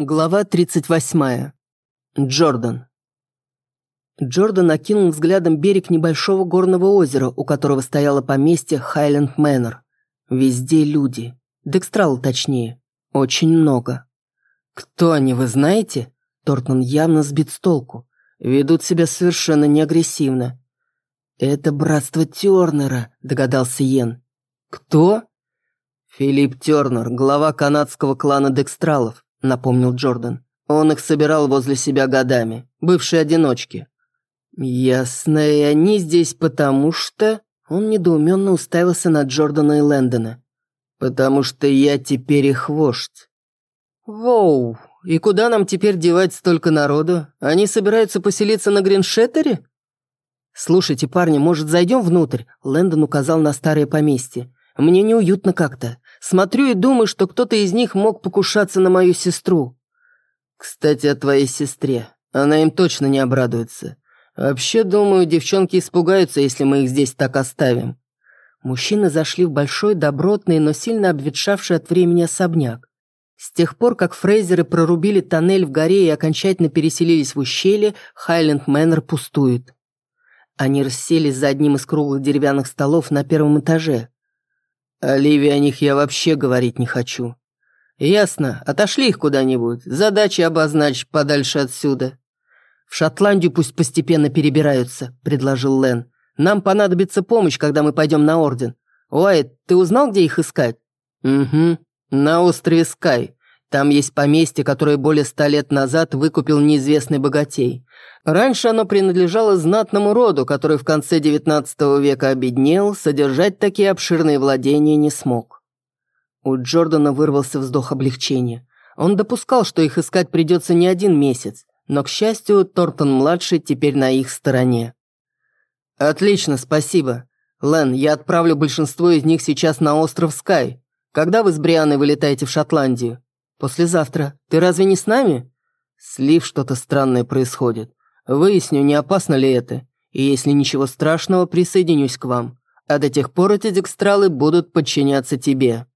Глава 38. Джордан. Джордан окинул взглядом берег небольшого горного озера, у которого стояло поместье Хайленд Мэннер. Везде люди. Декстрал точнее. Очень много. Кто они, вы знаете? Тортман явно сбит с толку. Ведут себя совершенно неагрессивно. «Это братство Тернера», — догадался Йен. «Кто?» «Филипп Тернер, глава канадского клана Декстралов. – напомнил Джордан. «Он их собирал возле себя годами. Бывшие одиночки». «Ясно, и они здесь потому что...» Он недоуменно уставился на Джордана и Лэндона. «Потому что я теперь их вождь». «Воу, и куда нам теперь девать столько народу? Они собираются поселиться на Гриншеттере?» «Слушайте, парни, может, зайдем внутрь?» Лэндон указал на старое поместье. «Мне неуютно как-то. Смотрю и думаю, что кто-то из них мог покушаться на мою сестру. Кстати, о твоей сестре. Она им точно не обрадуется. Вообще, думаю, девчонки испугаются, если мы их здесь так оставим. Мужчины зашли в большой, добротный, но сильно обветшавший от времени особняк. С тех пор, как Фрейзеры прорубили тоннель в горе и окончательно переселились в ущелье, Хайленд Мэннер пустует. Они расселись за одним из круглых деревянных столов на первом этаже. Оливии о них я вообще говорить не хочу. Ясно, отошли их куда-нибудь, задачи обозначь подальше отсюда. В Шотландию пусть постепенно перебираются, предложил Лен. Нам понадобится помощь, когда мы пойдем на Орден. Уайт, ты узнал, где их искать? Угу, на острове Скай. Там есть поместье, которое более ста лет назад выкупил неизвестный богатей. Раньше оно принадлежало знатному роду, который в конце XIX века обеднел, содержать такие обширные владения не смог. У Джордана вырвался вздох облегчения. Он допускал, что их искать придется не один месяц, но, к счастью, Тортон-младший теперь на их стороне. «Отлично, спасибо. Лен, я отправлю большинство из них сейчас на остров Скай. Когда вы с Брианой вылетаете в Шотландию?» «Послезавтра. Ты разве не с нами?» «Слив что-то странное происходит. Выясню, не опасно ли это. И если ничего страшного, присоединюсь к вам. А до тех пор эти декстралы будут подчиняться тебе».